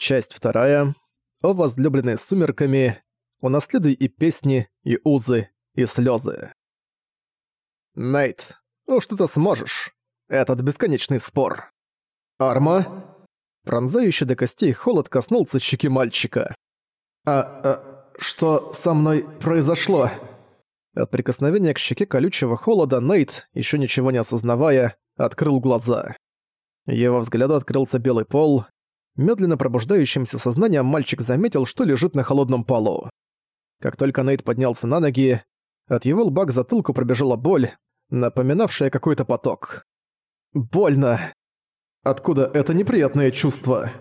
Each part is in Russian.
Часть вторая. О возлюбленной сумерками. Унаследуй и песни, и узы, и слезы. Нейт, ну что ты сможешь? Этот бесконечный спор. Арма? Пронзающий до костей холод коснулся щеки мальчика. А, а что со мной произошло? От прикосновения к щеке колючего холода Нейт, еще ничего не осознавая, открыл глаза. Его взгляду открылся белый пол. Медленно пробуждающимся сознанием мальчик заметил, что лежит на холодном полу. Как только Нейт поднялся на ноги, от его лба к затылку пробежала боль, напоминавшая какой-то поток. «Больно!» Откуда это неприятное чувство?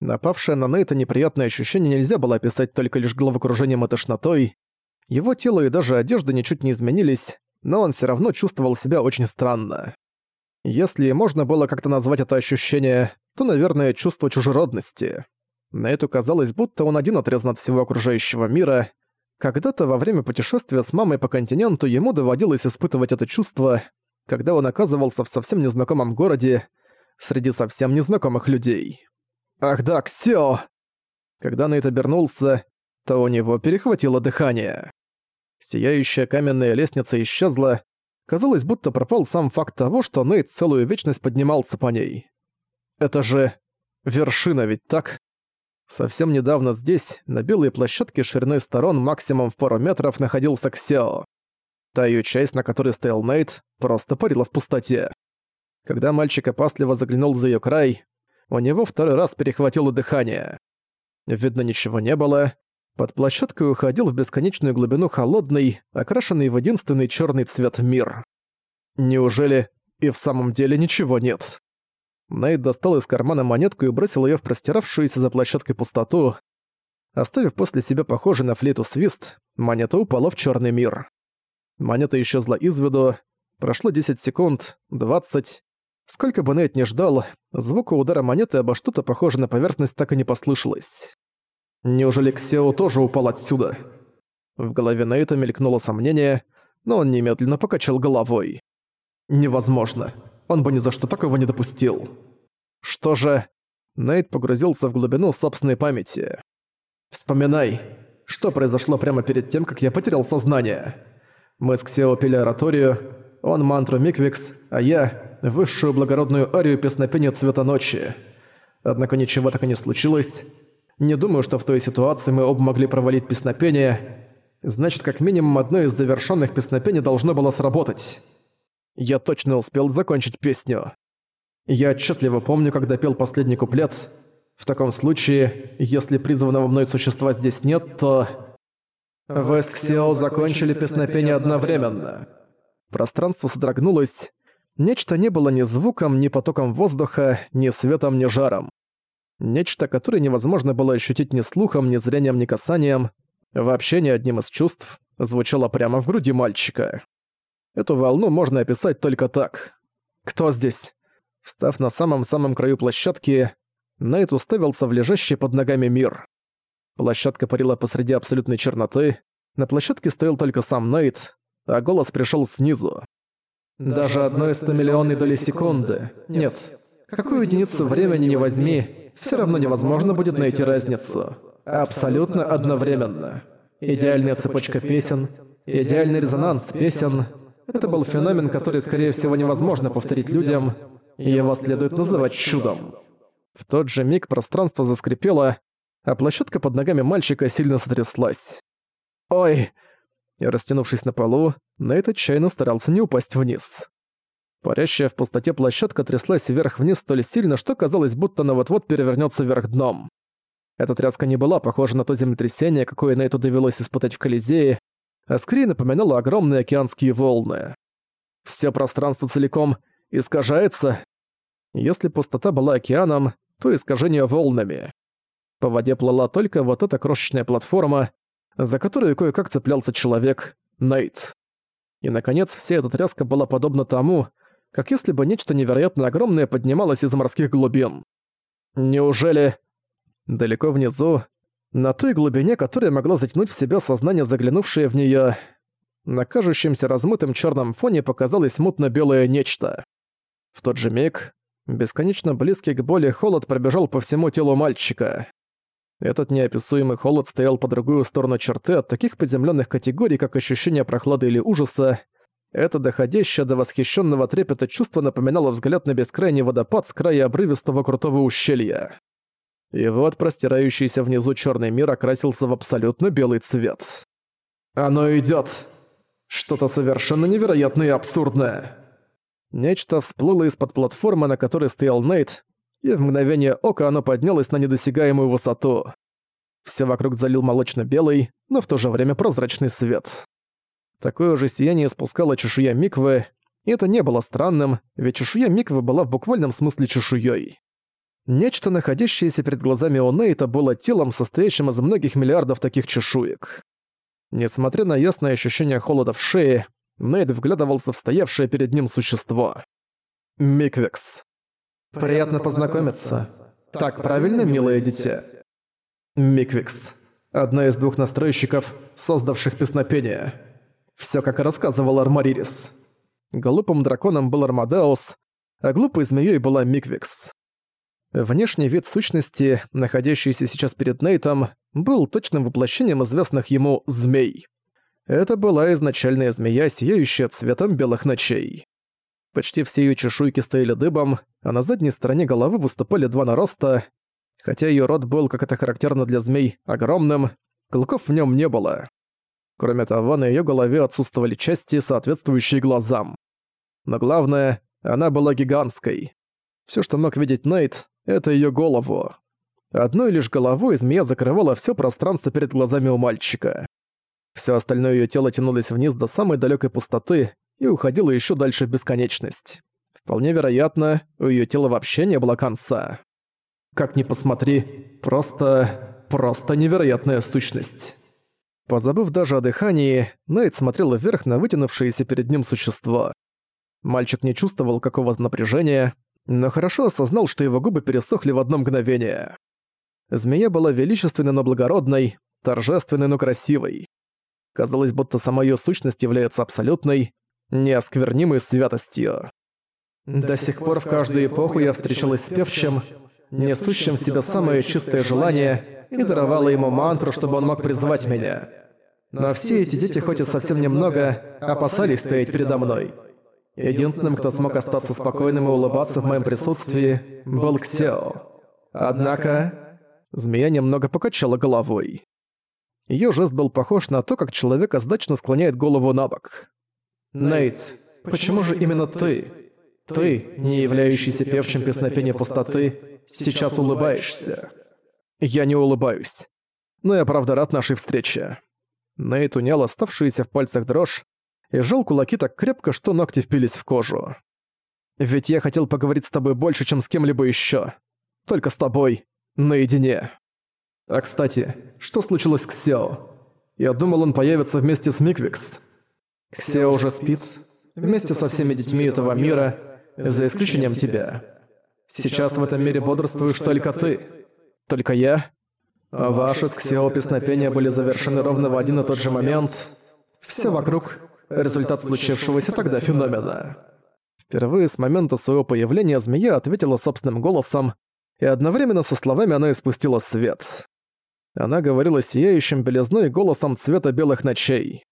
Напавшее на Нейта неприятное ощущение нельзя было описать только лишь головокружением и тошнотой. Его тело и даже одежда ничуть не изменились, но он все равно чувствовал себя очень странно. Если можно было как-то назвать это ощущение, то, наверное, чувство чужеродности. Нейту казалось, будто он один отрезан от всего окружающего мира. Когда-то во время путешествия с мамой по континенту ему доводилось испытывать это чувство, когда он оказывался в совсем незнакомом городе, среди совсем незнакомых людей. «Ах да, Ксё!» Когда Нейт обернулся, то у него перехватило дыхание. Сияющая каменная лестница исчезла. Казалось, будто пропал сам факт того, что Нейт целую вечность поднимался по ней. Это же... вершина ведь так? Совсем недавно здесь, на белой площадке шириной сторон максимум в пару метров, находился Ксео. Та её часть, на которой стоял Нейт, просто парила в пустоте. Когда мальчик опасливо заглянул за её край, у него второй раз перехватило дыхание. Видно, ничего не было. Под площадкой уходил в бесконечную глубину холодный, окрашенный в единственный чёрный цвет мир. Неужели и в самом деле ничего нет? Найт достал из кармана монетку и бросил её в простиравшуюся за площадкой пустоту. Оставив после себя похожий на флейту свист, монета упала в чёрный мир. Монета исчезла из виду. Прошло 10 секунд, 20, Сколько бы Нейт не ждал, звука удара монеты обо что-то похожее на поверхность так и не послышалось. Неужели Ксео тоже упал отсюда? В голове Нейта мелькнуло сомнение, но он немедленно покачал головой. Невозможно. Он бы ни за что такого не допустил. Что же... Нейт погрузился в глубину собственной памяти. «Вспоминай, что произошло прямо перед тем, как я потерял сознание. Мы с Ксео пили ораторию, он мантру Миквикс, а я — высшую благородную арию песнопения цвета ночи. Однако ничего так и не случилось. Не думаю, что в той ситуации мы оба могли провалить песнопение. Значит, как минимум одно из завершенных песнопений должно было сработать. Я точно успел закончить песню. Я отчетливо помню, когда пел последний куплет. В таком случае, если призванного мной существа здесь нет, то... Вы с закончили песнопение одновременно. Пространство содрогнулось. Нечто не было ни звуком, ни потоком воздуха, ни светом, ни жаром. Нечто, которое невозможно было ощутить ни слухом, ни зрением, ни касанием, вообще ни одним из чувств, звучало прямо в груди мальчика. Эту волну можно описать только так. «Кто здесь?» Встав на самом-самом краю площадки, Найт уставился в лежащий под ногами мир. Площадка парила посреди абсолютной черноты, на площадке стоял только сам Найт, а голос пришел снизу. «Даже одной стомиллионной доли секунды. Нет. Какую единицу времени не возьми, все равно невозможно будет найти разницу. Абсолютно одновременно. Идеальная цепочка песен, идеальный резонанс песен — это был феномен, который, скорее всего, невозможно повторить людям, и его следует называть чудом». В тот же миг пространство заскрипело, а площадка под ногами мальчика сильно сотряслась. «Ой!» и, растянувшись на полу, Нейт отчаянно старался не упасть вниз. Парящая в пустоте площадка тряслась вверх-вниз столь сильно, что казалось, будто она вот-вот перевернется вверх дном. Эта тряска не была похожа на то землетрясение, какое Нейту довелось испытать в Колизее, а скорее напоминала огромные океанские волны. Все пространство целиком искажается. Если пустота была океаном, то искажение волнами. По воде плыла только вот эта крошечная платформа, за которую кое-как цеплялся человек Нейт. И, наконец, вся эта тряска была подобна тому, как если бы нечто невероятно огромное поднималось из морских глубин. Неужели... Далеко внизу, на той глубине, которая могла затянуть в себя сознание, заглянувшее в неё, на кажущемся размытым чёрном фоне показалось мутно-белое нечто. В тот же миг Бесконечно близкий к боли холод пробежал по всему телу мальчика. Этот неописуемый холод стоял по другую сторону черты от таких подземленных категорий, как ощущение прохлады или ужаса. Это доходящее до восхищенного трепета чувство напоминало взгляд на бескрайний водопад с края обрывистого крутого ущелья. И вот простирающийся внизу черный мир окрасился в абсолютно белый цвет. «Оно идет! Что-то совершенно невероятное и абсурдное!» Нечто всплыло из-под платформы, на которой стоял Нейт, и в мгновение ока оно поднялось на недосягаемую высоту. Все вокруг залил молочно-белый, но в то же время прозрачный свет. Такое же сияние спускала чешуя Миквы, и это не было странным, ведь чешуя Миквы была в буквальном смысле чешуей. Нечто, находящееся перед глазами у Нейта, было телом, состоящим из многих миллиардов таких чешуек. Несмотря на ясное ощущение холода в шее, Нейт вглядывался в стоявшее перед ним существо. Миквикс. «Приятно познакомиться. Так правильно, милое дитя?» Миквикс. Одна из двух настройщиков, создавших песнопение. Всё как и рассказывал Армаририс. Глупым драконом был Армадеус, а глупой змеёй была Миквикс. Внешний вид сущности, находящийся сейчас перед Нейтом, был точным воплощением известных ему «змей». Это была изначальная змея, сияющая цветом белых ночей. Почти все ее чешуйки стояли дыбом, а на задней стороне головы выступали два нароста. Хотя ее рот был, как это характерно для змей, огромным, клыков в нем не было. Кроме того, на ее голове отсутствовали части, соответствующие глазам. Но главное, она была гигантской. Все, что мог видеть Нейт, это ее голову. Одной лишь головой змея закрывала все пространство перед глазами у мальчика. Все остальное ее тело тянулось вниз до самой далекой пустоты, и уходила еще дальше в бесконечность. Вполне вероятно, у ее тела вообще не было конца. Как ни посмотри, просто... просто невероятная сущность. Позабыв даже о дыхании, Нейт смотрел вверх на вытянувшееся перед ним существо. Мальчик не чувствовал какого-то напряжения, но хорошо осознал, что его губы пересохли в одно мгновение. Змея была величественной, но благородной, торжественной, но красивой. Казалось, будто сама ее сущность является абсолютной, неосквернимой святостью. До сих пор в каждую эпоху я встречалась с певчим, несущим в себе самое чистое желание, и даровала ему мантру, чтобы он мог призвать меня. Но все эти дети, хоть и совсем немного, опасались стоять передо мной. Единственным, кто смог остаться спокойным и улыбаться в моем присутствии, был Ксео. Однако... Змея немного покачала головой. Её жест был похож на то, как человек озадачно склоняет голову на бок. Нейт, почему же именно ты, ты, не являющийся певчим песнопения пустоты, сейчас улыбаешься? Я не улыбаюсь. Но я правда рад нашей встрече. Нейт унял оставшуюся в пальцах дрожь и сжал кулаки так крепко, что ногти впились в кожу. Ведь я хотел поговорить с тобой больше, чем с кем-либо ещё. Только с тобой, наедине. А кстати, что случилось с Сео? Я думал, он появится вместе с Миквикс. Ксео уже спит, вместе со всеми детьми этого мира, за исключением тебя. Сейчас в этом мире бодрствуешь только ты. Только я. А ваши с Ксео песнопения были завершены ровно в один и тот же момент. Все вокруг — результат случившегося тогда феномена. Впервые с момента своего появления змея ответила собственным голосом, и одновременно со словами она испустила свет. Она говорила сияющим белизной голосом цвета белых ночей.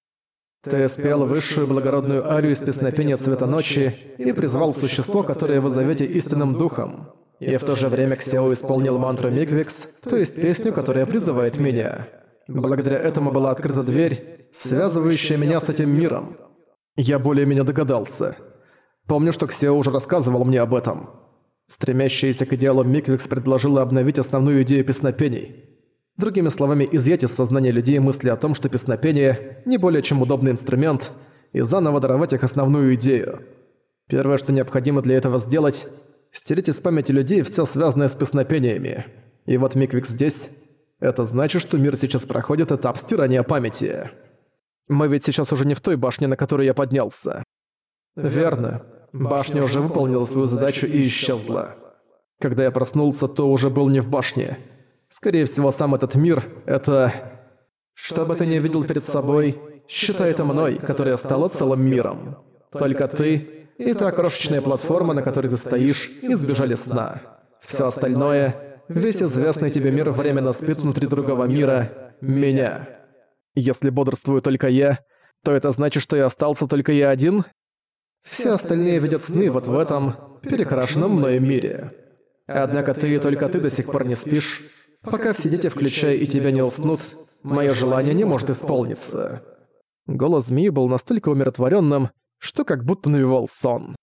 Ты спел высшую благородную арию из песнопения цвета ночи и призвал существо, которое вы зовете истинным духом. И в то же время Ксео исполнил мантру Мигвикс, то есть песню, которая призывает меня. Благодаря этому была открыта дверь, связывающая меня с этим миром. Я более-менее догадался. Помню, что Ксео уже рассказывал мне об этом. Стремящаяся к идеалу Миквикс предложила обновить основную идею песнопений. Другими словами, изъять из сознания людей мысли о том, что песнопение – не более чем удобный инструмент, и заново даровать их основную идею. Первое, что необходимо для этого сделать – стереть из памяти людей все связанное с песнопениями. И вот Миквикс здесь – это значит, что мир сейчас проходит этап стирания памяти. Мы ведь сейчас уже не в той башне, на которой я поднялся. Верно. Башня уже выполнила свою задачу и исчезла. Когда я проснулся, то уже был не в башне – Скорее всего, сам этот мир — это... Что бы ты ни видел перед собой, считай это мной, которая стала целым миром. Только ты — и та крошечная платформа, на которой ты стоишь, избежали сна. Все остальное, весь известный тебе мир временно спит внутри другого мира, меня. Если бодрствую только я, то это значит, что я остался только я один? Все остальные видят сны вот в этом перекрашенном мною мире. Однако ты и только ты до сих пор не спишь. Пока все дети, включая и тебя, не уснут, мое желание не может исполниться. Голос змеи был настолько умиротворенным, что как будто навевал сон.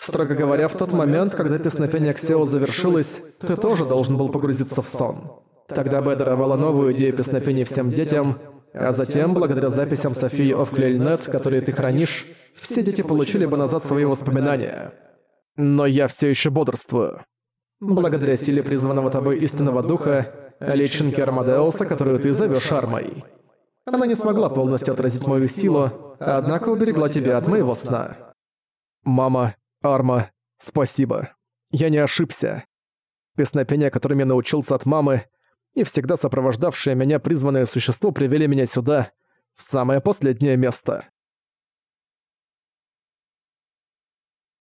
Строго говоря, в тот момент, когда песнопение Ксео завершилось, ты тоже должен был погрузиться в сон. Тогда я даровала новую идею песнопений всем детям, а затем, благодаря записям Софии Овклельнет, которые ты хранишь, все дети получили бы назад свои воспоминания. Но я все еще бодрствую. Благодаря силе призванного тобой истинного духа, личинки Армадеуса, которую ты зовешь Армой. Она не смогла полностью отразить мою силу, однако уберегла тебя от моего сна. Мама, Арма, спасибо. Я не ошибся. Песнопения, которым я научился от мамы, и всегда сопровождавшее меня призванное существо привели меня сюда, в самое последнее место.